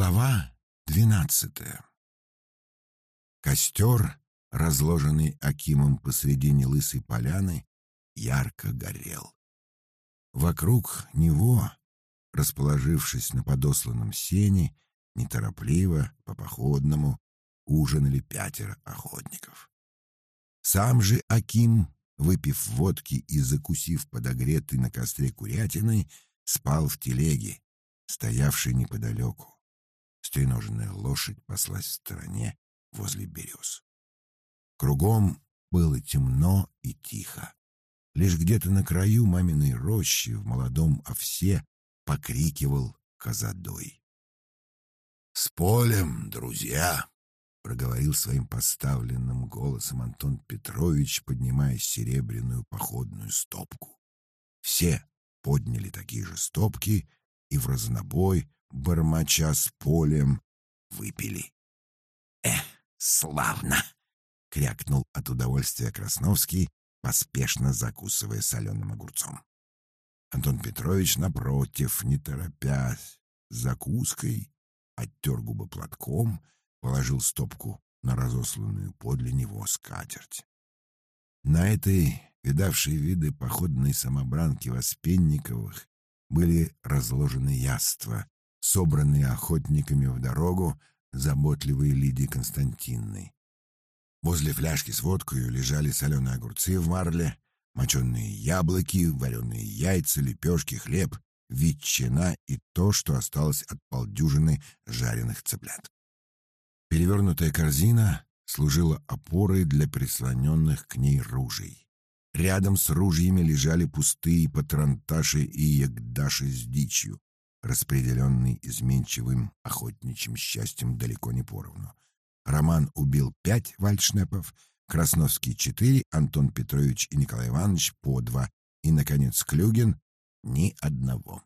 Глава двенадцатая Костер, разложенный Акимом посредине лысой поляны, ярко горел. Вокруг него, расположившись на подосланном сене, неторопливо, по-походному, ужинали пятеро охотников. Сам же Аким, выпив водки и закусив подогретой на костре курятиной, спал в телеге, стоявшей неподалеку. Стреноженная лошадь паслась в стороне возле берез. Кругом было темно и тихо. Лишь где-то на краю маминой рощи в молодом овсе покрикивал козадой. «С полем, друзья!» — проговорил своим поставленным голосом Антон Петрович, поднимая серебряную походную стопку. Все подняли такие же стопки и в разнобой, бормоча с полем, выпили. «Эх, славно!» — крякнул от удовольствия Красновский, поспешно закусывая соленым огурцом. Антон Петрович, напротив, не торопясь, закуской, оттер губы платком, положил стопку на разосланную подле него скатерть. На этой, видавшей виды походной самобранки Воспенниковых, были разложены яства, собранные охотниками в дорогу заботливой Лидии Константинной. Возле фляжки с водкой лежали соленые огурцы в марле, моченые яблоки, вареные яйца, лепешки, хлеб, ветчина и то, что осталось от полдюжины жареных цыплят. Перевернутая корзина служила опорой для прислоненных к ней ружей. Рядом с ружьями лежали пустые патронташи и ягдаши с дичью, распределенные изменчивым охотничьим счастьем далеко не поровну. Роман убил пять вальшнепов, Красновский — четыре, Антон Петрович и Николай Иванович — по два, и, наконец, Клюгин — ни одного.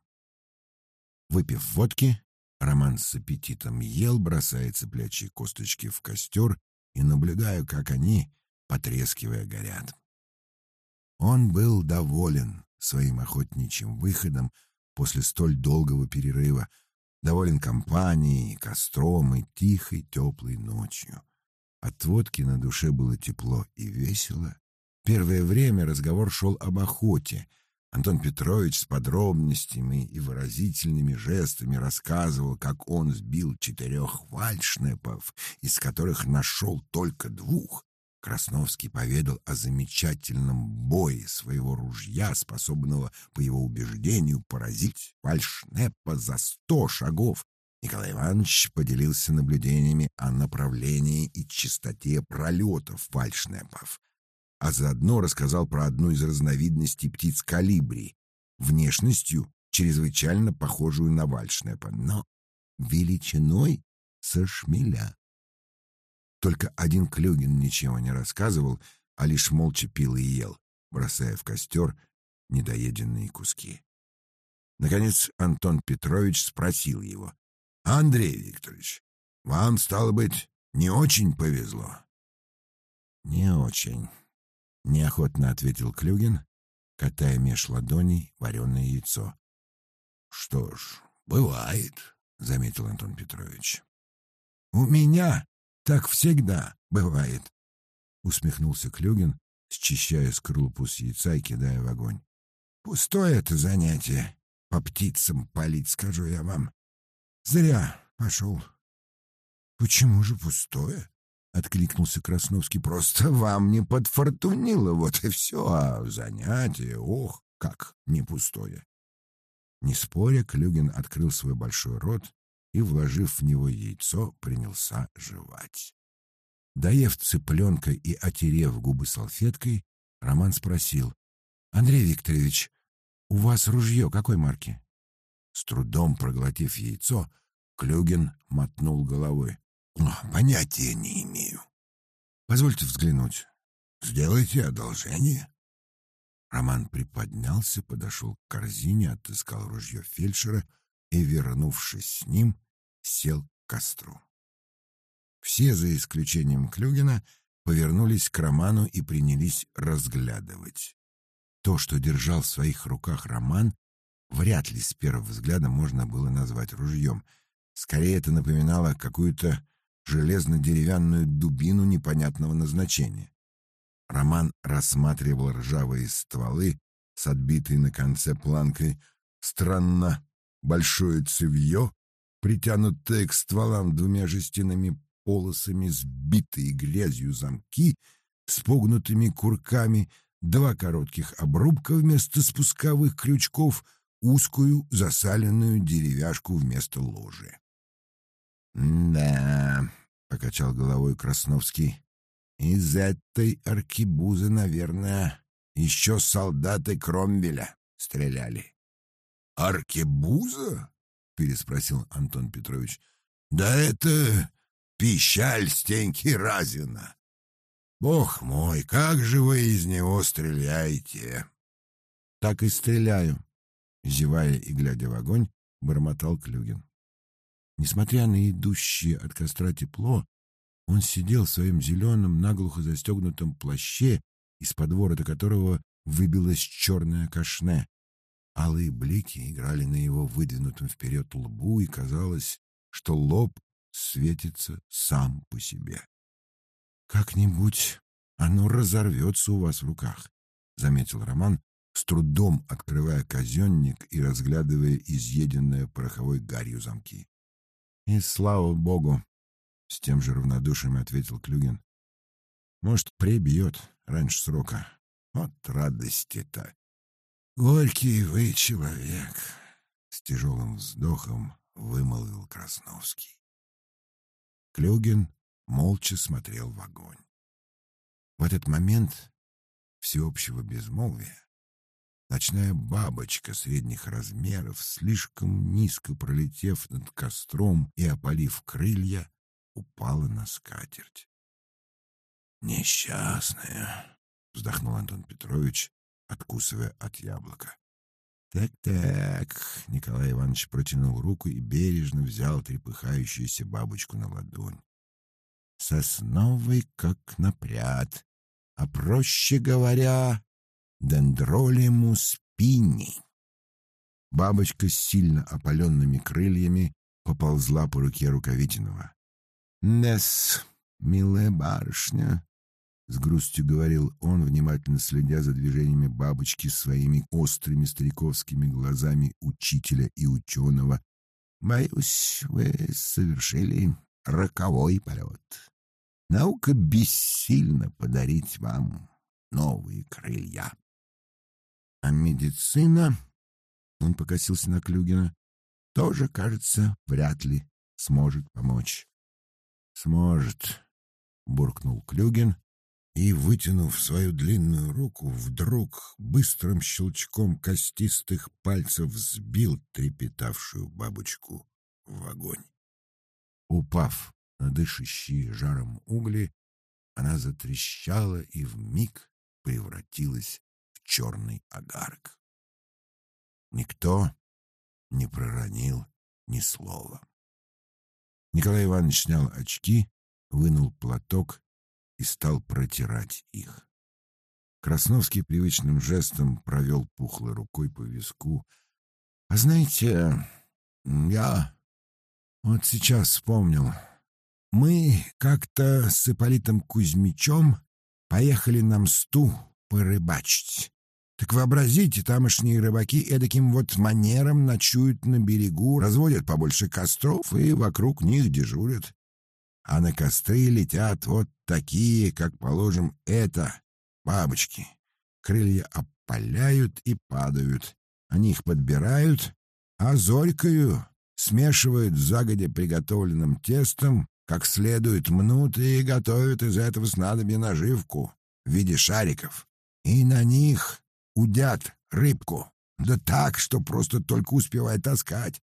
Выпив водки, Роман с аппетитом ел, бросая цыплячьи косточки в костер и наблюдая, как они, потрескивая, горят. Он был доволен своим охотничьим выходом после столь долгого перерыва, доволен компанией, костром и тихой теплой ночью. От водки на душе было тепло и весело. Первое время разговор шел об охоте. Антон Петрович с подробностями и выразительными жестами рассказывал, как он сбил четырех вальшнепов, из которых нашел только двух, Красновский поведал о замечательном бое своего ружья, способного, по его убеждению, поразить фальшнепа за сто шагов. Николай Иванович поделился наблюдениями о направлении и частоте пролетов фальшнепов, а заодно рассказал про одну из разновидностей птиц калибри, внешностью чрезвычайно похожую на вальшнепа, но величиной со шмеля. Только один Клюгин ничего не рассказывал, а лишь молча пил и ел, бросая в костер недоеденные куски. Наконец Антон Петрович спросил его. — Андрей Викторович, вам, стало быть, не очень повезло? — Не очень, — неохотно ответил Клюгин, катая меж ладоней вареное яйцо. — Что ж, бывает, — заметил Антон Петрович. — У меня так всегда бывает, — усмехнулся Клюгин, счищая скорлупу с яйца и кидая в огонь. Пустое это занятие, по птицам палить, скажу я вам. Зря пошел. Почему же пустое? — откликнулся Красновский. — Просто вам не подфортунило, вот и все, а занятие, ох, как не пустое. Не споря, Клюгин открыл свой большой рот и, вложив в него яйцо, принялся жевать. Доев цыпленка и отерев губы салфеткой, Роман спросил. — Андрей Викторович, у вас ружье какой марки? С трудом проглотив яйцо, Клюгин мотнул головой. — Понятия не имею. — Позвольте взглянуть. — Сделайте одолжение. Роман приподнялся, подошел к корзине, отыскал ружье фельдшера и, вернувшись с ним, сел к костру. Все, за исключением Клюгина, повернулись к Роману и принялись разглядывать. То, что держал в своих руках Роман, вряд ли с первого взгляда можно было назвать ружьем. Скорее это напоминало какую-то железно-деревянную дубину непонятного назначения. Роман рассматривал ржавые стволы с отбитой на конце планкой странно большое цевье, притянутое к стволам двумя жестяными полосами, сбитые грязью замки с погнутыми курками, два коротких обрубка вместо спусковых крючков, узкую засаленную деревяшку вместо ложи. «Да», — покачал головой Красновский, — «из этой аркибузы, наверное, еще солдаты Кромвеля стреляли». «Аркебуза?» — переспросил Антон Петрович. «Да это пищаль Стеньки Разина. Бог мой, как же вы из него стреляете?» «Так и стреляю», — зевая и глядя в огонь, бормотал Клюгин. Несмотря на идущее от костра тепло, он сидел в своем зеленом, наглухо застегнутом плаще, из-под ворота которого выбилось черное кашне. Алые блики играли на его выдвинутом вперед лбу, и казалось, что лоб светится сам по себе. «Как-нибудь оно разорвется у вас в руках», — заметил Роман, с трудом открывая казенник и разглядывая изъеденные пороховой гарью замки. «И слава богу!» — с тем же равнодушием ответил Клюгин. «Может, прибьет раньше срока. Вот радости-то!» «Горький вы человек!» — с тяжелым вздохом вымолвил Красновский. Клюгин молча смотрел в огонь. В этот момент всеобщего безмолвия Ночная бабочка средних размеров, слишком низко пролетев над костром и опалив крылья, упала на скатерть. «Несчастная!» — вздохнул Антон Петрович, откусывая от яблока. «Так-так», — Николай Иванович протянул руку и бережно взял трепыхающуюся бабочку на ладонь. «Сосновый, как напряд, а проще говоря, дендролимус спини. Бабочка с сильно опаленными крыльями поползла по руке Рукавитинова. «Нес, милая барышня», — с грустью говорил он, внимательно следя за движениями бабочки своими острыми стариковскими глазами учителя и ученого. «Боюсь, вы совершили роковой полет. Наука бессильна подарить вам новые крылья». А медицина, он покосился на Клюгина, тоже, кажется, вряд ли сможет помочь. Сможет, буркнул Клюгин и, вытянув свою длинную руку, вдруг быстрым щелчком костистых пальцев сбил трепетавшую бабочку в огонь. Упав на дышащие жаром угли, она затрещала и вмиг превратилась черный огарок. Никто не проронил ни слова. Николай Иванович снял очки, вынул платок и стал протирать их. Красновский привычным жестом провел пухлой рукой по виску. — А знаете, я вот сейчас вспомнил. Мы как-то с Ипполитом Кузьмичем поехали на мсту порыбачить. Так вообразите, тамошние рыбаки эдаким вот манером ночуют на берегу, разводят побольше костров и вокруг них дежурят. А на костры летят вот такие, как, положим, это, бабочки. Крылья опаляют и падают. Они их подбирают, а зорькою смешивают с загодя приготовленным тестом, как следует мнут и готовят из этого снадобья наживку в виде шариков. И на них удят рыбку. Да так, что просто только успевает таскать.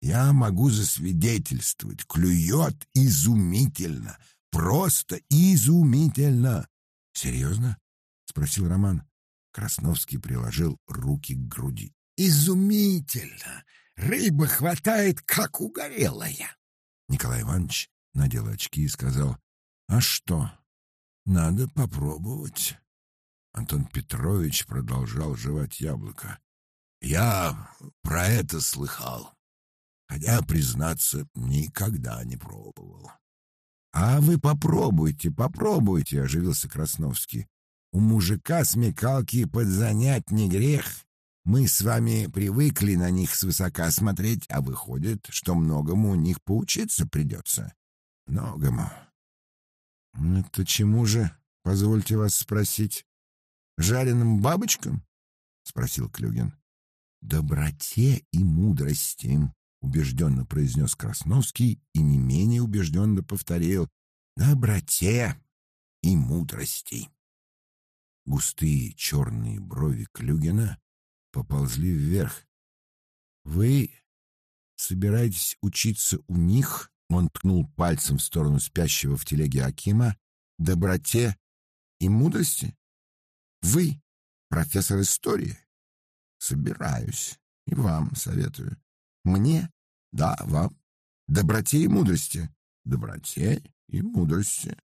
Я могу засвидетельствовать, клюет изумительно, просто изумительно. Серьезно? Спросил Роман. Красновский приложил руки к груди. Изумительно! Рыба хватает, как угорелая. Николай Иванович надел очки и сказал, «А что? Надо попробовать». Антон Петрович продолжал жевать яблоко. «Я про это слыхал. Хотя, признаться, никогда не пробовал. «А вы попробуйте, попробуйте», — оживился Красновский. «У мужика смекалки подзанять не грех. Мы с вами привыкли на них свысока смотреть, а выходит, что многому у них поучиться придется. Многому». «Это чему же, позвольте вас спросить, жареным бабочкам?» — спросил Клюгин. «Доброте и мудрости», убежденно произнес Красновский и не менее убежденно повторил «доброте и мудрости». Густые черные брови Клюгина поползли вверх. «Вы собираетесь учиться у них?» Он ткнул пальцем в сторону спящего в телеге Акима. «Доброте и мудрости? Вы, профессор истории?» «Собираюсь. И вам советую. Мне да, вам. Доброте и мудрости. Доброте и мудрости.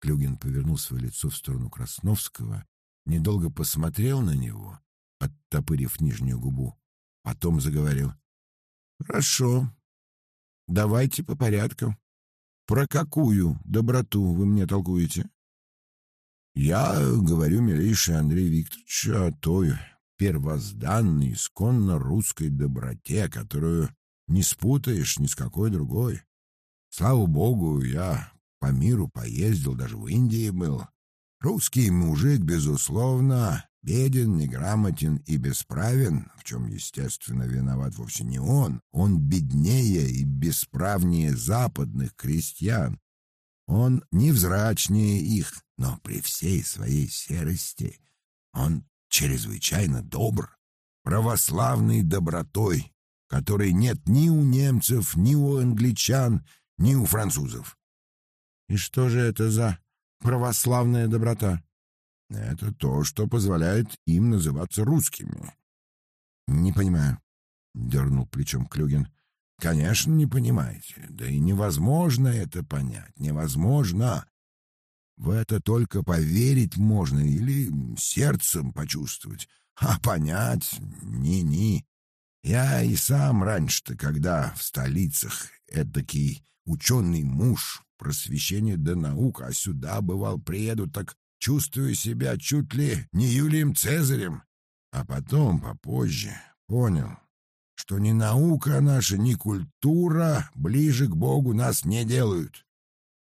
Клюгин повернул свое лицо в сторону Красновского, недолго посмотрел на него, оттопырив нижнюю губу, потом заговорил. «Хорошо. Давайте по порядку. Про какую доброту вы мне толкуете?» «Я говорю, милейший Андрей Викторович, о той первозданной, исконно русской доброте, которую не спутаешь ни с какой другой. Слава богу, я по миру поездил, даже в Индии был. Русский мужик, безусловно, беден, неграмотен и бесправен, в чем, естественно, виноват вовсе не он. Он беднее и бесправнее западных крестьян. Он невзрачнее их, но при всей своей серости он чрезвычайно добр, православной добротой которой нет ни у немцев, ни у англичан, ни у французов. И что же это за православная доброта? Это то, что позволяет им называться русскими. Не понимаю, дернул плечом Клюгин. Конечно, не понимаете. Да и невозможно это понять. Невозможно. В это только поверить можно или сердцем почувствовать. А понять — ни-ни. Я и сам раньше-то, когда в столицах эдакий ученый муж, просвещение да наука, а сюда, бывал, приеду, так чувствую себя чуть ли не Юлием Цезарем. А потом, попозже, понял, что ни наука наша, ни культура ближе к Богу нас не делают.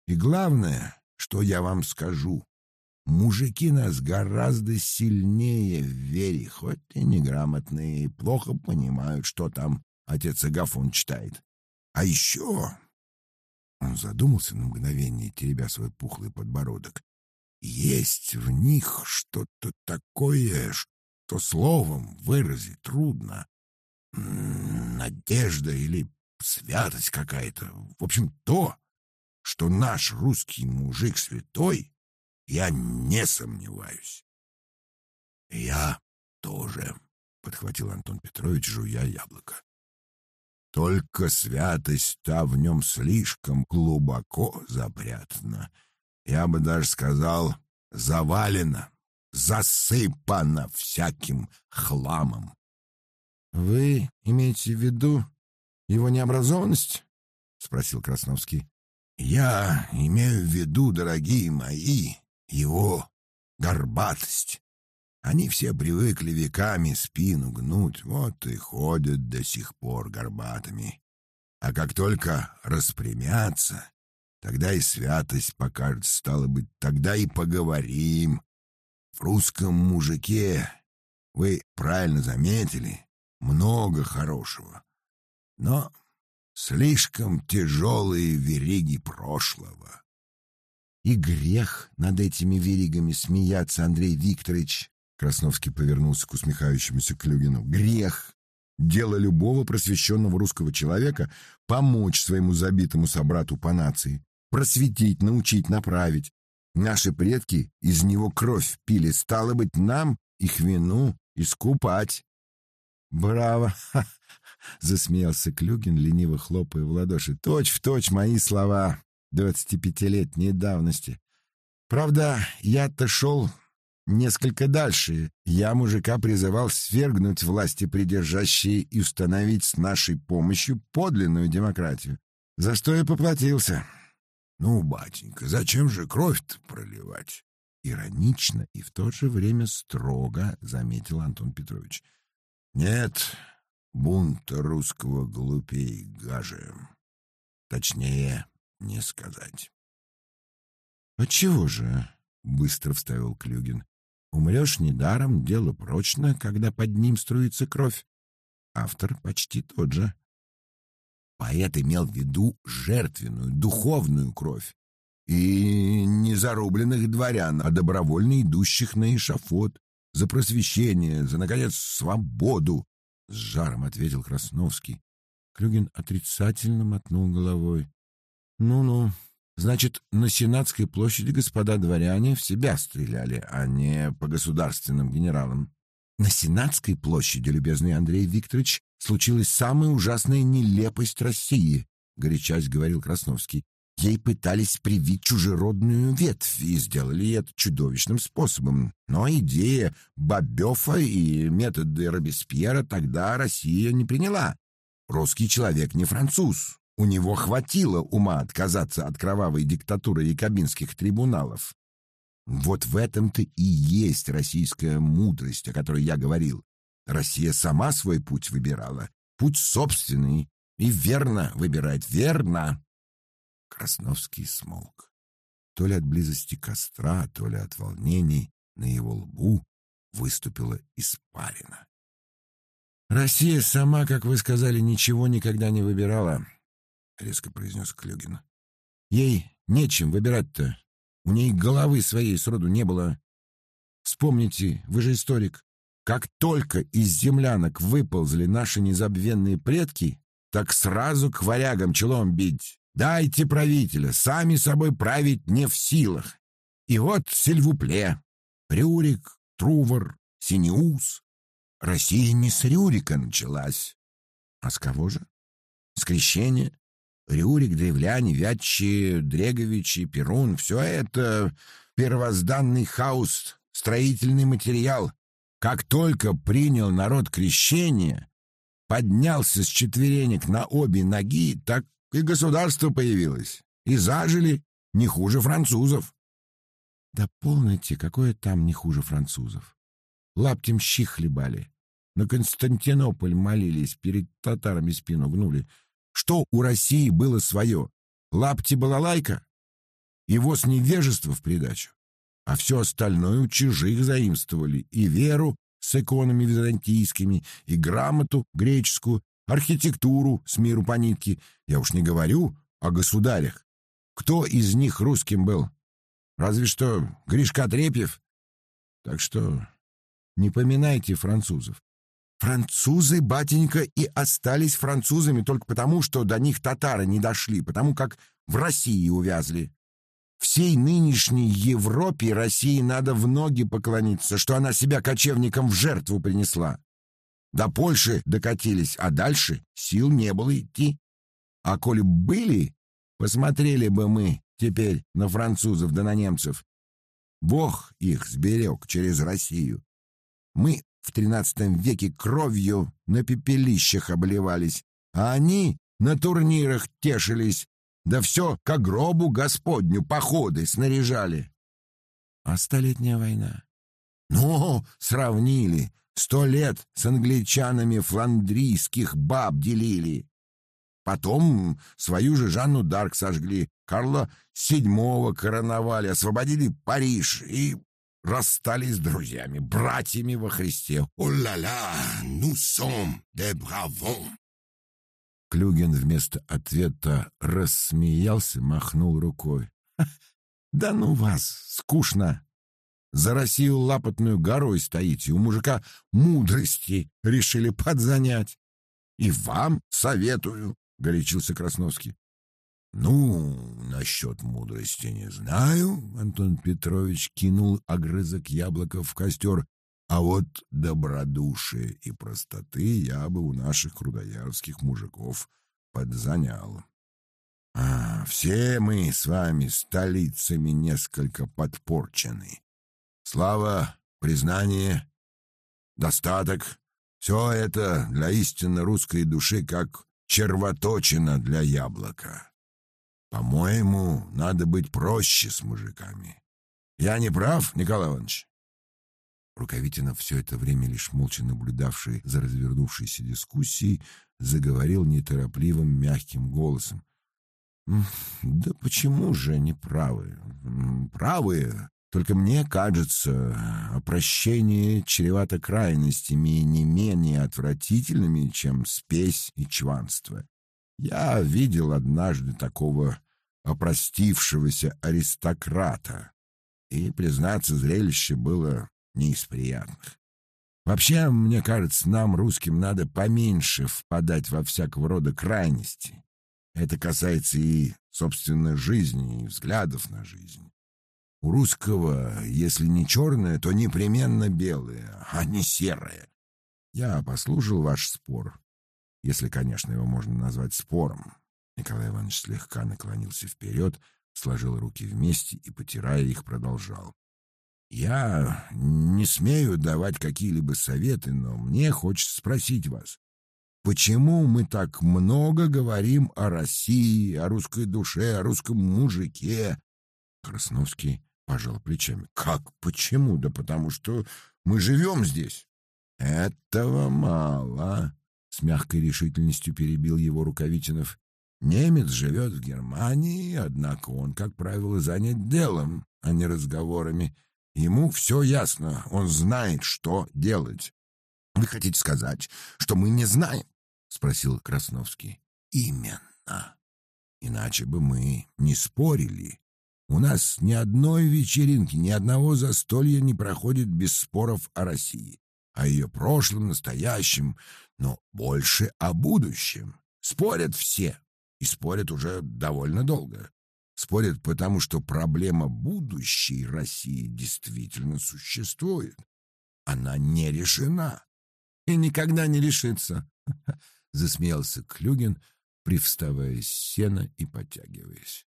И главное, что я вам скажу, Мужики нас гораздо сильнее в вере, хоть и неграмотные, и плохо понимают, что там отец Агафон читает. А еще...» Он задумался на мгновение, теребя свой пухлый подбородок. «Есть в них что-то такое, что словом выразить трудно. Надежда или святость какая-то. В общем, то, что наш русский мужик святой, я не сомневаюсь. Я тоже, подхватил Антон Петрович, жуя яблоко. Только святость-то в нем слишком глубоко запрятана. Я бы даже сказал, завалена, засыпана всяким хламом. — Вы имеете в виду его необразованность? — спросил Красновский. — Я имею в виду, дорогие мои, его горбатость. Они все привыкли веками спину гнуть, вот и ходят до сих пор горбатыми. А как только распрямятся, тогда и святость покажется, стало быть, тогда и поговорим. В русском мужике, вы правильно заметили, много хорошего, но слишком тяжелые вериги прошлого. И грех над этими веригами смеяться, Андрей Викторович. Красновский повернулся к усмехающемуся Клюгину. Грех. Дело любого просвещенного русского человека — помочь своему забитому собрату по нации, просветить, научить, направить. Наши предки из него кровь пили, стало быть, нам их вину искупать. «Браво!» — засмеялся Клюгин, лениво хлопая в ладоши. «Точь в точь мои слова. 25-летней давности. Правда, я-то шел несколько дальше. Я мужика призывал свергнуть власти придержащие и установить с нашей помощью подлинную демократию. За что я поплатился. Ну, батенька, зачем же кровь-то проливать? Иронично и в то же время строго заметил Антон Петрович. Нет, бунт русского глупей гаже. Точнее, не сказать. «Отчего же?» — быстро вставил Клюгин. «Умрешь недаром, дело прочно, когда под ним струится кровь. Автор почти тот же. Поэт имел в виду жертвенную, духовную кровь. И не зарубленных дворян, а добровольно идущих на эшафот, за просвещение, за, наконец, свободу, — с жаром ответил Красновский. Клюгин отрицательно мотнул головой. «Ну-ну, значит, на Сенатской площади господа дворяне в себя стреляли, а не по государственным генералам. На Сенатской площади, любезный Андрей Викторович, случилась самая ужасная нелепость России, горячась говорил Красновский. Ей пытались привить чужеродную ветвь и сделали это чудовищным способом. Но идея Бабёфа и методы Робеспьера тогда Россия не приняла. Русский человек не француз. У него хватило ума отказаться от кровавой диктатуры якобинских трибуналов. Вот в этом-то и есть российская мудрость, о которой я говорил. Россия сама свой путь выбирала, путь собственный, и верно выбирает, верно. Красновский смолк. То ли от близости костра, то ли от волнений на его лбу выступила испарина. «Россия сама, как вы сказали, ничего никогда не выбирала», — резко произнес Клюгин. «Ей нечем выбирать-то. У ней головы своей сроду не было. Вспомните, вы же историк. Как только из землянок выползли наши незабвенные предки, так сразу к варягам челом бить. Дайте правителя, сами собой править не в силах. И вот Сильвупле, Рюрик, Трувор, Синеус. Россия не с Рюрика началась. А с кого же? С крещения. Рюрик, древляне, Вятчи, Дреговичи, Перун — все это первозданный хаос, строительный материал. Как только принял народ крещение, поднялся с четверенек на обе ноги, так и государство появилось. И зажили не хуже французов. Да полноте, какое там не хуже французов. Лаптем щи хлебали. На Константинополь молились, перед татарами спину гнули. Что у России было свое? Лапти-балалайка? Его с невежества в придачу. А все остальное у чужих заимствовали. И веру с иконами византийскими, и грамоту греческую, архитектуру с миру по нитке. Я уж не говорю о государях. Кто из них русским был? Разве что Гришка Трепьев. Так что не поминайте французов. Французы, батенька, и остались французами только потому, что до них татары не дошли, потому как в России увязли. Всей нынешней Европе России надо в ноги поклониться, что она себя кочевникам в жертву принесла. До Польши докатились, а дальше сил не было идти. А коли были, посмотрели бы мы теперь на французов да на немцев. Бог их сберег через Россию. Мы в тринадцатом веке кровью на пепелищах обливались, а они на турнирах тешились, да все к гробу Господню походы снаряжали. А столетняя война? Ну, сравнили. Сто лет с англичанами фландрийских баб делили. Потом свою же Жанну Дарк сожгли, Карла VII короновали, освободили Париж и расстались с друзьями, братьями во Христе. «О-ля-ля, nous sommes des bravons!» Клюгин вместо ответа рассмеялся, махнул рукой. «Да ну вас, скучно! За Россию лапотную горой стоите, у мужика мудрости решили подзанять. И вам советую!» — горячился Красновский. «Ну, насчет мудрости не знаю», — Антон Петрович кинул огрызок яблока в костер, «а вот добродушие и простоты я бы у наших крудоярских мужиков подзанял. А все мы с вами столицами несколько подпорчены. Слава, признание, достаток — все это для истинно русской души как червоточина для яблока. По-моему, надо быть проще с мужиками. Я не прав, Николай Иванович? Рукавитинов, все это время лишь молча наблюдавший за развернувшейся дискуссией, заговорил неторопливым мягким голосом. «Да почему же не правы? Правые. Только мне кажется, опрощение чревато крайностями не менее отвратительными, чем спесь и чванство. Я видел однажды такого опростившегося аристократа, и, признаться, зрелище было не из приятных. Вообще, мне кажется, нам, русским, надо поменьше впадать во всякого рода крайности. Это касается и, собственно, жизни, и взглядов на жизнь. У русского, если не черное, то непременно белое, а не серое. Я послушал ваш спор, если, конечно, его можно назвать спором. Николай Иванович слегка наклонился вперед, сложил руки вместе и, потирая их, продолжал. Я не смею давать какие-либо советы, но мне хочется спросить вас, почему мы так много говорим о России, о русской душе, о русском мужике? Красновский пожал плечами. Как почему? Да потому что мы живем здесь. Этого мало, с мягкой решительностью перебил его Рукавитинов. Немец живет в Германии, однако он, как правило, занят делом, а не разговорами. Ему все ясно, он знает, что делать. Вы хотите сказать, что мы не знаем? спросил Красновский. Именно. Иначе бы мы не спорили. У нас ни одной вечеринки, ни одного застолья не проходит без споров о России, о ее прошлом, настоящем, но больше о будущем. Спорят все, и спорят уже довольно долго. Спорят потому, что проблема будущей России действительно существует. Она не решена и никогда не решится, — засмеялся Клюгин, привставая с сена и подтягиваясь.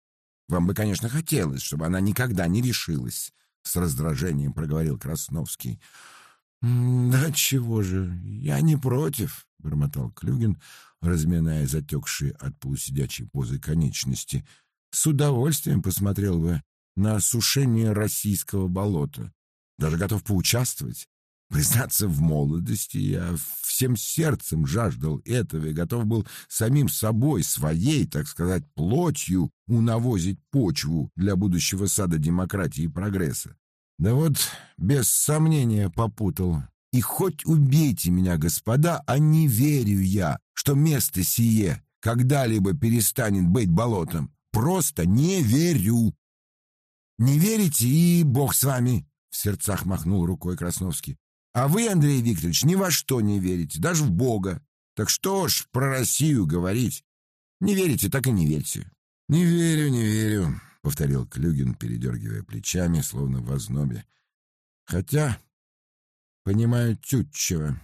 Вам бы, конечно, хотелось, чтобы она никогда не решилась, — с раздражением проговорил Красновский. — Да чего же, я не против, — бормотал Клюгин, разминая затекшие от полусидячей позы конечности — с удовольствием посмотрел бы на осушение российского болота. Даже готов поучаствовать. Признаться, в молодости я всем сердцем жаждал этого и готов был самим собой, своей, так сказать, плотью унавозить почву для будущего сада демократии и прогресса. Да вот, без сомнения, попутал. И хоть убейте меня, господа, а не верю я, что место сие когда-либо перестанет быть болотом. Просто не верю. Не верите, и бог с вами, в сердцах махнул рукой Красновский. А вы, Андрей Викторович, ни во что не верите, даже в Бога. Так что ж про Россию говорить? Не верите, так и не верьте. Не верю, не верю, повторил Клюгин, передергивая плечами, словно в ознобе. Хотя понимаю Тютчева.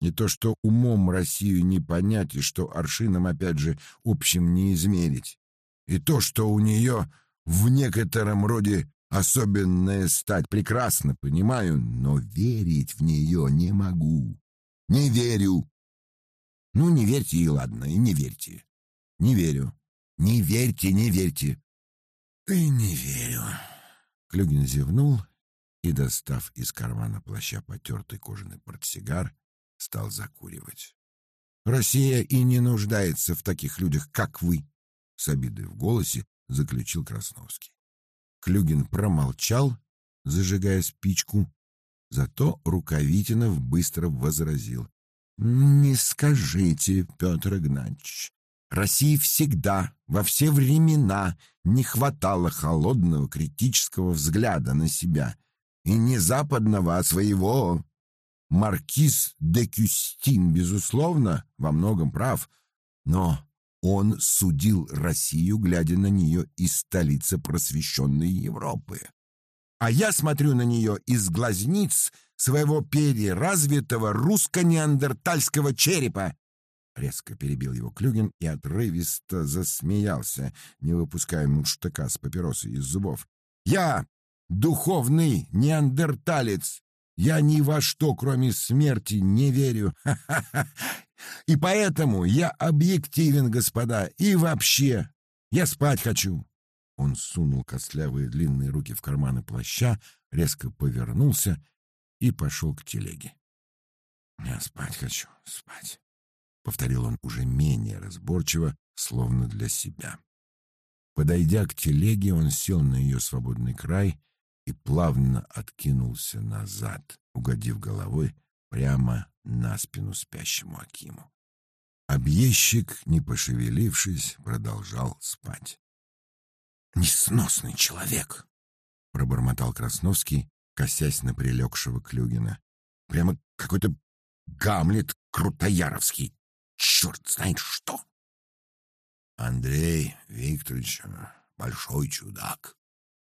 Не то что умом Россию не понять, и что аршином, опять же, общим не измерить. И то, что у нее в некотором роде особенная стать, прекрасно понимаю, но верить в нее не могу. Не верю. Ну, не верьте и ладно, и не верьте. Не верю. Не верьте, не верьте. И не верю. Клюгин зевнул и, достав из кармана плаща потертый кожаный портсигар, стал закуривать. Россия и не нуждается в таких людях, как вы, с обидой в голосе заключил Красновский. Клюгин промолчал, зажигая спичку, зато Рукавитинов быстро возразил. «Не скажите, Петр Игнатьевич, России всегда, во все времена не хватало холодного критического взгляда на себя, и не западного, а своего. Маркиз де Кюстин, безусловно, во многом прав, но он судил Россию, глядя на нее из столицы просвещенной Европы. А я смотрю на нее из глазниц своего переразвитого русско-неандертальского черепа. Резко перебил его Клюгин и отрывисто засмеялся, не выпуская мундштука с папиросой из зубов. «Я духовный неандерталец. Я ни во что, кроме смерти, не верю. И поэтому я объективен, господа, и вообще, я спать хочу. Он сунул костлявые длинные руки в карманы плаща, резко повернулся и пошел к телеге. «Я спать хочу, спать», — повторил он уже менее разборчиво, словно для себя. Подойдя к телеге, он сел на ее свободный край и плавно откинулся назад, угодив головой прямо на спину спящему Акиму. Объездчик, не пошевелившись, продолжал спать. «Несносный человек!» — пробормотал Красновский, косясь на прилегшего Клюгина. «Прямо какой-то Гамлет Крутояровский. Черт знает что!» «Андрей Викторович — большой чудак», —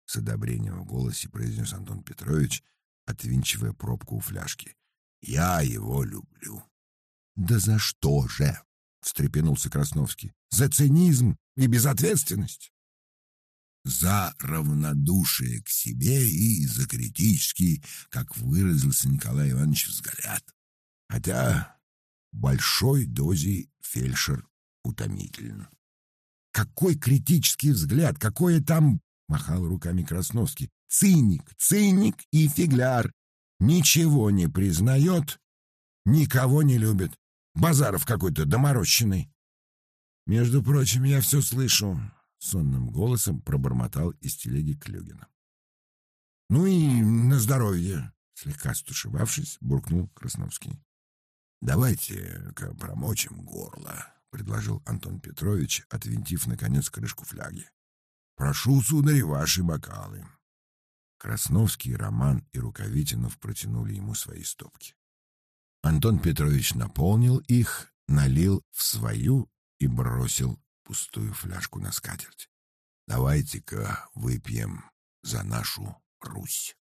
с одобрением в голосе произнес Антон Петрович, отвинчивая пробку у фляжки. «Я его люблю». «Да за что же?» — встрепенулся Красновский. «За цинизм и безответственность?» «За равнодушие к себе и за критический, как выразился Николай Иванович, взгляд. Хотя большой дозе фельдшер утомителен». «Какой критический взгляд! Какое там...» — махал руками Красновский. «Циник, циник и фигляр. Ничего не признает, никого не любит. Базаров какой-то доморощенный». «Между прочим, я все слышу», — сонным голосом пробормотал из телеги Клюгина. «Ну и на здоровье», — слегка стушевавшись, буркнул Красновский. «Давайте-ка промочим горло», предложил Антон Петрович, отвинтив, наконец, крышку фляги. «Прошу, сударь, ваши бокалы». Красновский, Роман и Рукавитинов протянули ему свои стопки. Антон Петрович наполнил их, налил в свою и бросил пустую фляжку на скатерть. «Давайте-ка выпьем за нашу Русь».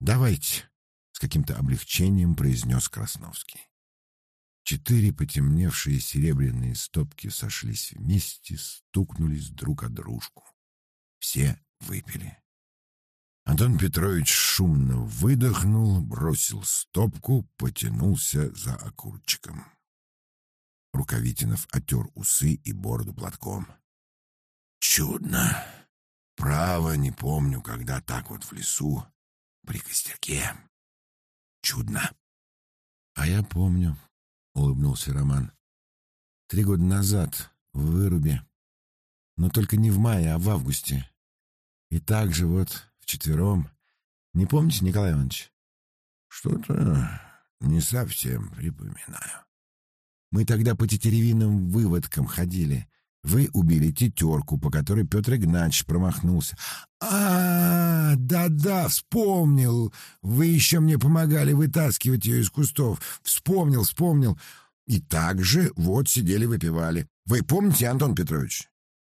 «Давайте», — с каким-то облегчением произнес Красновский. Четыре потемневшие серебряные стопки сошлись вместе, стукнулись друг о дружку. Все выпили. Антон Петрович шумно выдохнул, бросил стопку, потянулся за окурчиком. Рукавитинов отер усы и бороду платком. «Чудно! Право, не помню, когда так вот в лесу, при костерке. Чудно!» «А я помню», улыбнулся Роман. Три года назад, в вырубе. Но только не в мае, а в августе. И так же вот, вчетвером. Не помните, Николай Иванович? Что-то не совсем припоминаю. Мы тогда по тетеревиным выводкам ходили. Вы убили тетерку, по которой Петр Игнатьевич промахнулся. А, да-да, вспомнил. Вы еще мне помогали вытаскивать ее из кустов. Вспомнил, вспомнил. И также вот сидели выпивали. Вы помните, Антон Петрович?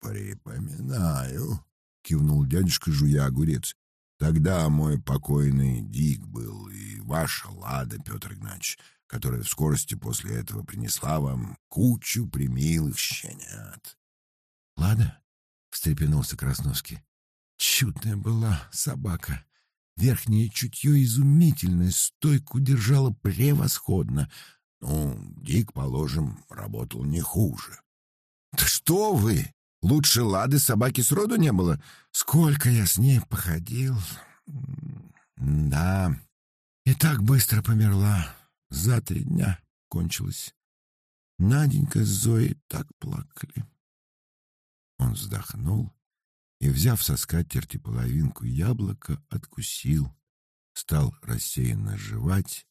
Припоминаю, кивнул дядюшка, жуя огурец. Тогда мой покойный Дик был, и ваша Лада, Петр Игнатьевич которая в скорости после этого принесла вам кучу примилых щенят. — Ладно, — встрепенулся Красновский. — Чудная была собака. Верхнее чутье изумительное, стойку держала превосходно. Ну, Дик, положим, работал не хуже. — Да что вы! Лучше Лады собаки сроду не было. Сколько я с ней походил. Да, и так быстро померла. За три дня кончилось. Наденька с Зоей так плакали. Он вздохнул и, взяв со скатерти половинку яблока, откусил, стал рассеянно жевать,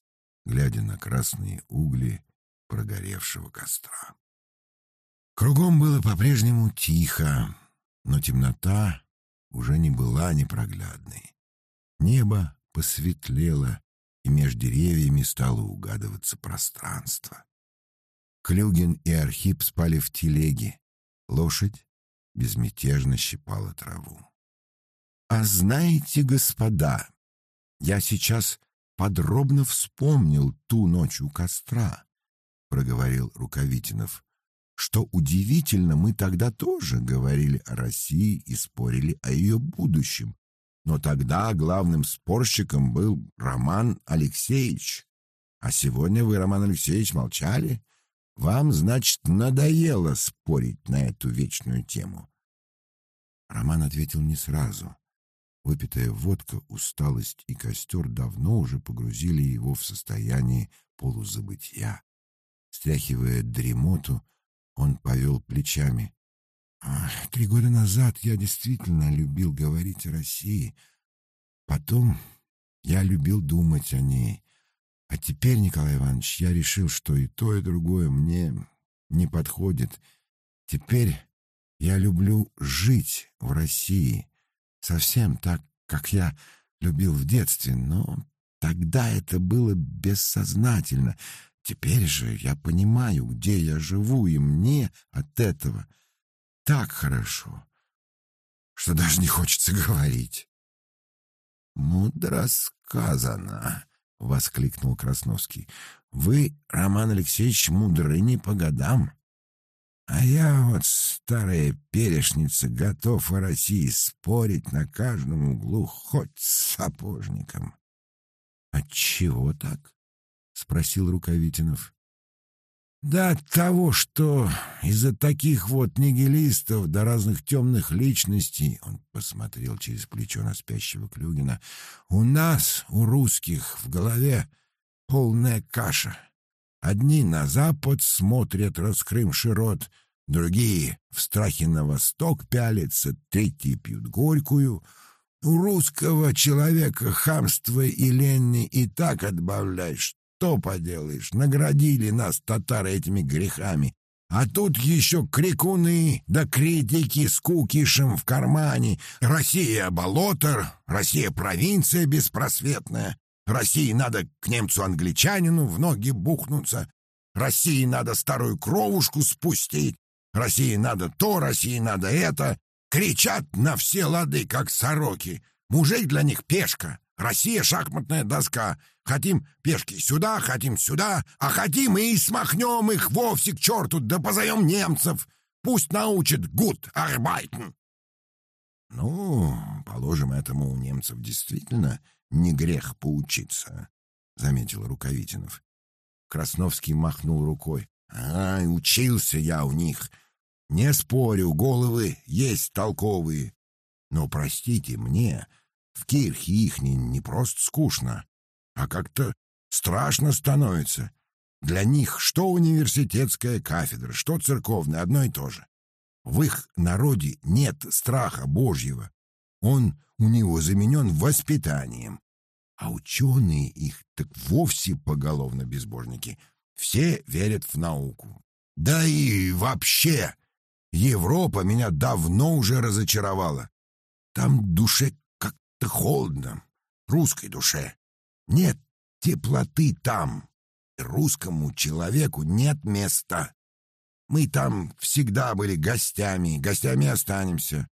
глядя на красные угли прогоревшего костра. Кругом было по-прежнему тихо, но темнота уже не была непроглядной. Небо посветлело, и между деревьями стало угадываться пространство. Клюгин и Архип спали в телеге. Лошадь безмятежно щипала траву. «А знаете, господа, я сейчас подробно вспомнил ту ночь у костра», — проговорил Рукавитинов. «Что удивительно, мы тогда тоже говорили о России и спорили о ее будущем. Но тогда главным спорщиком был Роман Алексеевич. А сегодня вы, Роман Алексеевич, молчали. Вам, значит, надоело спорить на эту вечную тему. Роман ответил не сразу. Выпитая водка, усталость и костер давно уже погрузили его в состояние полузабытия. Стряхивая дремоту, он повел плечами. Три года назад я действительно любил говорить о России. Потом я любил думать о ней. А теперь, Николай Иванович, я решил, что и то, и другое мне не подходит. Теперь я люблю жить в России. Совсем так, как я любил в детстве, но тогда это было бессознательно. Теперь же я понимаю, где я живу, и мне от этого так хорошо, что даже не хочется говорить. «Мудро сказано», — воскликнул Красновский. «Вы, Роман Алексеевич, мудры не по годам. А я вот, старая перешница, готов о России спорить на каждом углу, хоть с сапожником». «Отчего так?» — спросил Рукавитинов. Да от того, что из-за таких вот нигилистов до разных темных личностей, он посмотрел через плечо на спящего Клюгина, у нас, у русских, в голове полная каша. Одни на запад смотрят, раскрымши рот, другие в страхе на восток пялятся, третьи пьют горькую. У русского человека хамство и лени и так отбавляешь, что поделаешь, наградили нас татары этими грехами. А тут еще крикуны да критики с кукишем в кармане. Россия — болото, Россия — провинция беспросветная. России надо к немцу-англичанину в ноги бухнуться. России надо старую кровушку спустить. России надо то, России надо это. Кричат на все лады, как сороки. Мужик для них пешка. Россия — шахматная доска. Хотим пешки сюда, хотим сюда, а хотим и смахнем их вовсе к черту, да позовем немцев. Пусть научат гуд арбайтен. Ну, положим, этому у немцев действительно не грех поучиться, — заметил Рукавитинов. Красновский махнул рукой. А, учился я у них. Не спорю, головы есть толковые. Но, простите мне, в кирхе ихней не просто скучно, а как-то страшно становится. Для них что университетская кафедра, что церковная, одно и то же. В их народе нет страха Божьего. Он у него заменен воспитанием. А ученые их так вовсе поголовно безбожники. Все верят в науку. Да и вообще, Европа меня давно уже разочаровала. Там душе как-то холодно, русской душе. Нет теплоты там. Русскому человеку нет места. Мы там всегда были гостями, гостями останемся.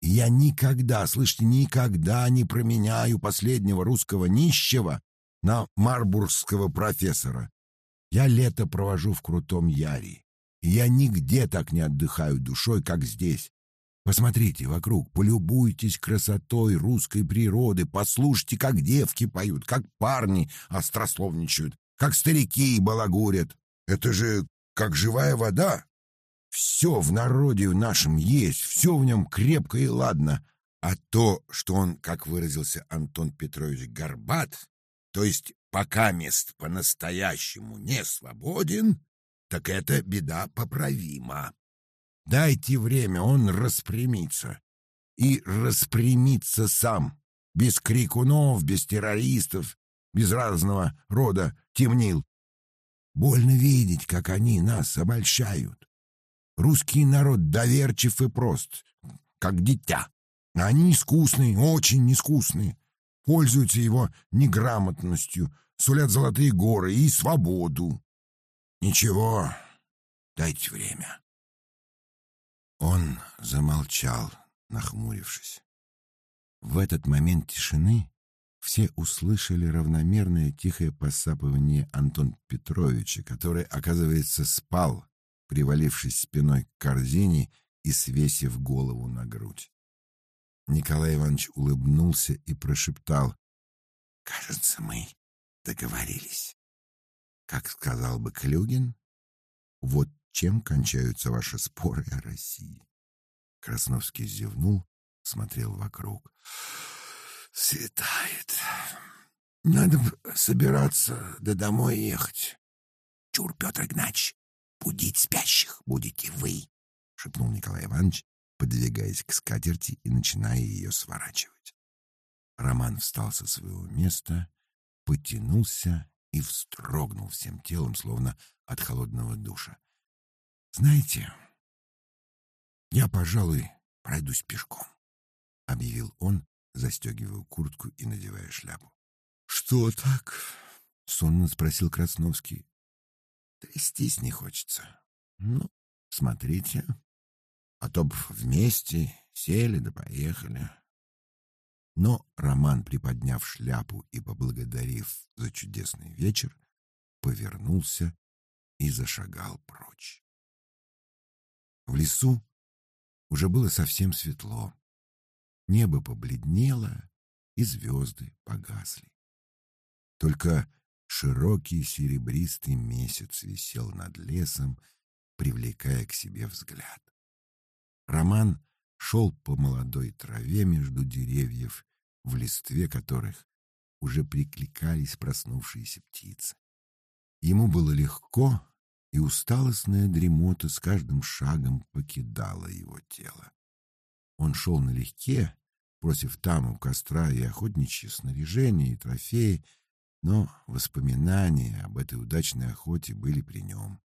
Я никогда, слышите, никогда не променяю последнего русского нищего на марбургского профессора. Я лето провожу в Крутом Яре. Я нигде так не отдыхаю душой, как здесь. Посмотрите вокруг, полюбуйтесь красотой русской природы, послушайте, как девки поют, как парни острословничают, как старики балагурят. Это же как живая вода. Все в народе в нашем есть, все в нем крепко и ладно. А то, что он, как выразился Антон Петрович, горбат, то есть пока мест по-настоящему не свободен, так это беда поправима. Дайте время, он распрямится. И распрямится сам. Без крикунов, без террористов, без разного рода темнил. Больно видеть, как они нас обольщают. Русский народ доверчив и прост, как дитя. Они искусные, очень искусные. Пользуются его неграмотностью, сулят золотые горы и свободу. Ничего, дайте время. Он замолчал, нахмурившись. В этот момент тишины все услышали равномерное тихое посапывание Антон Петровича, который, оказывается, спал, привалившись спиной к корзине и свесив голову на грудь. Николай Иванович улыбнулся и прошептал. «Кажется, мы договорились. Как сказал бы Клюгин, вот чем кончаются ваши споры о России». Красновский зевнул, смотрел вокруг. «Светает. Надо собираться, да домой ехать». «Чур, Петр Игнатьевич, будить спящих будете вы», — шепнул Николай Иванович подвигаясь к скатерти и начиная ее сворачивать. Роман встал со своего места, потянулся и вздрогнул всем телом, словно от холодного душа. «Знаете, я, пожалуй, пройдусь пешком», — объявил он, застегивая куртку и надевая шляпу. «Что так?» — сонно спросил Красновский. «Трястись не хочется. Ну, смотрите, а то б вместе сели да поехали. Но Роман, приподняв шляпу и поблагодарив за чудесный вечер, повернулся и зашагал прочь. В лесу уже было совсем светло. Небо побледнело, и звезды погасли. Только широкий серебристый месяц висел над лесом, привлекая к себе взгляд. Роман шел по молодой траве между деревьев, в листве которых уже прикликались проснувшиеся птицы. Ему было легко, и усталостная дремота с каждым шагом покидала его тело. Он шел налегке, бросив там у костра и охотничье снаряжение, и трофеи, но воспоминания об этой удачной охоте были при нем.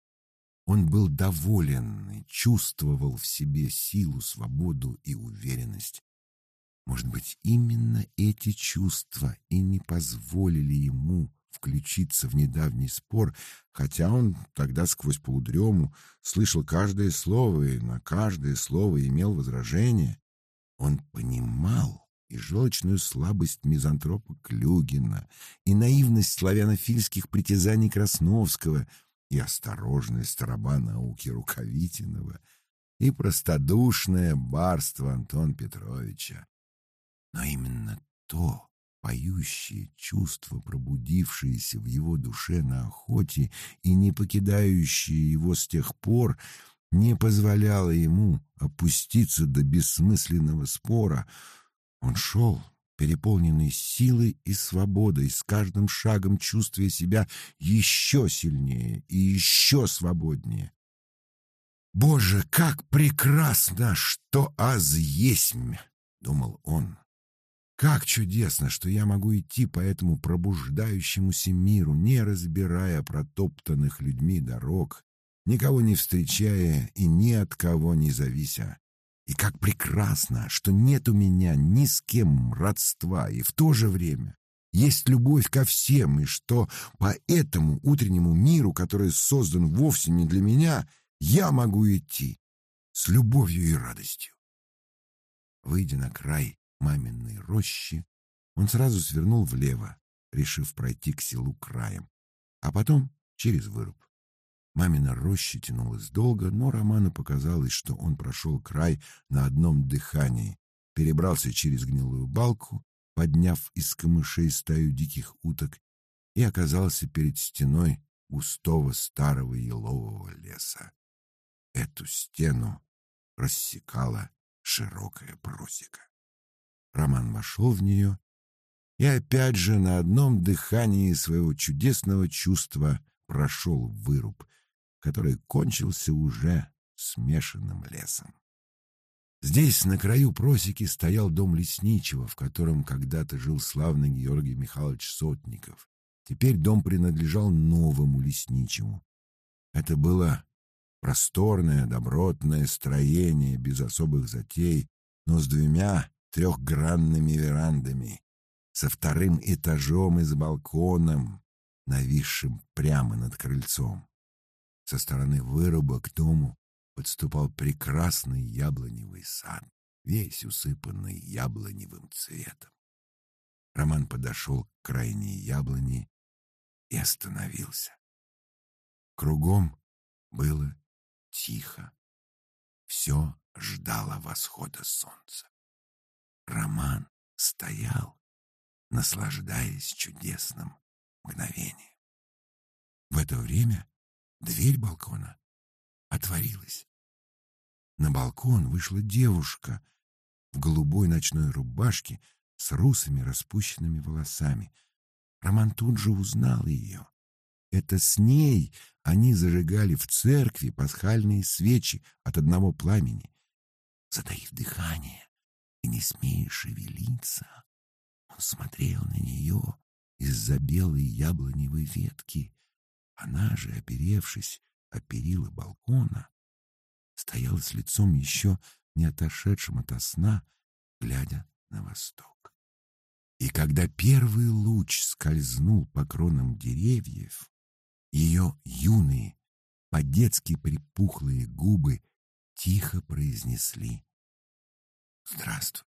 Он был доволен и чувствовал в себе силу, свободу и уверенность. Может быть, именно эти чувства и не позволили ему включиться в недавний спор, хотя он тогда сквозь полудрему слышал каждое слово и на каждое слово имел возражение. Он понимал и желчную слабость мизантропа Клюгина, и наивность славянофильских притязаний Красновского — и осторожность раба науки Рукавитинова, и простодушное барство Антон Петровича. Но именно то поющее чувство, пробудившееся в его душе на охоте и не покидающее его с тех пор, не позволяло ему опуститься до бессмысленного спора. Он шел, переполненный силой и свободой, с каждым шагом чувствуя себя еще сильнее и еще свободнее. «Боже, как прекрасно, что аз есмь!» — думал он. «Как чудесно, что я могу идти по этому пробуждающемуся миру, не разбирая протоптанных людьми дорог, никого не встречая и ни от кого не завися. И как прекрасно, что нет у меня ни с кем родства, и в то же время есть любовь ко всем, и что по этому утреннему миру, который создан вовсе не для меня, я могу идти с любовью и радостью. Выйдя на край маминой рощи, он сразу свернул влево, решив пройти к селу краем, а потом через выруб. Мамина роща тянулась долго, но Роману показалось, что он прошел край на одном дыхании, перебрался через гнилую балку, подняв из камышей стаю диких уток, и оказался перед стеной густого старого елового леса. Эту стену рассекала широкая просека. Роман вошел в нее и опять же на одном дыхании своего чудесного чувства прошел выруб, который кончился уже смешанным лесом. Здесь, на краю просеки, стоял дом лесничего, в котором когда-то жил славный Георгий Михайлович Сотников. Теперь дом принадлежал новому лесничему. Это было просторное, добротное строение без особых затей, но с двумя трехгранными верандами, со вторым этажом и с балконом, нависшим прямо над крыльцом. Со стороны выруба к дому подступал прекрасный яблоневый сад, весь усыпанный яблоневым цветом. Роман подошел к крайней яблони и остановился. Кругом было тихо. Все ждало восхода солнца. Роман стоял, наслаждаясь чудесным мгновением. В это время дверь балкона отворилась. На балкон вышла девушка в голубой ночной рубашке с русыми распущенными волосами. Роман тут же узнал ее. Это с ней они зажигали в церкви пасхальные свечи от одного пламени. Затаив дыхание не смея шевелиться, он смотрел на нее из-за белой яблоневой ветки. Она же, оперевшись о перила балкона, стояла с лицом еще не отошедшим ото сна, глядя на восток. И когда первый луч скользнул по кронам деревьев, ее юные, по-детски припухлые губы тихо произнесли «Здравствуй,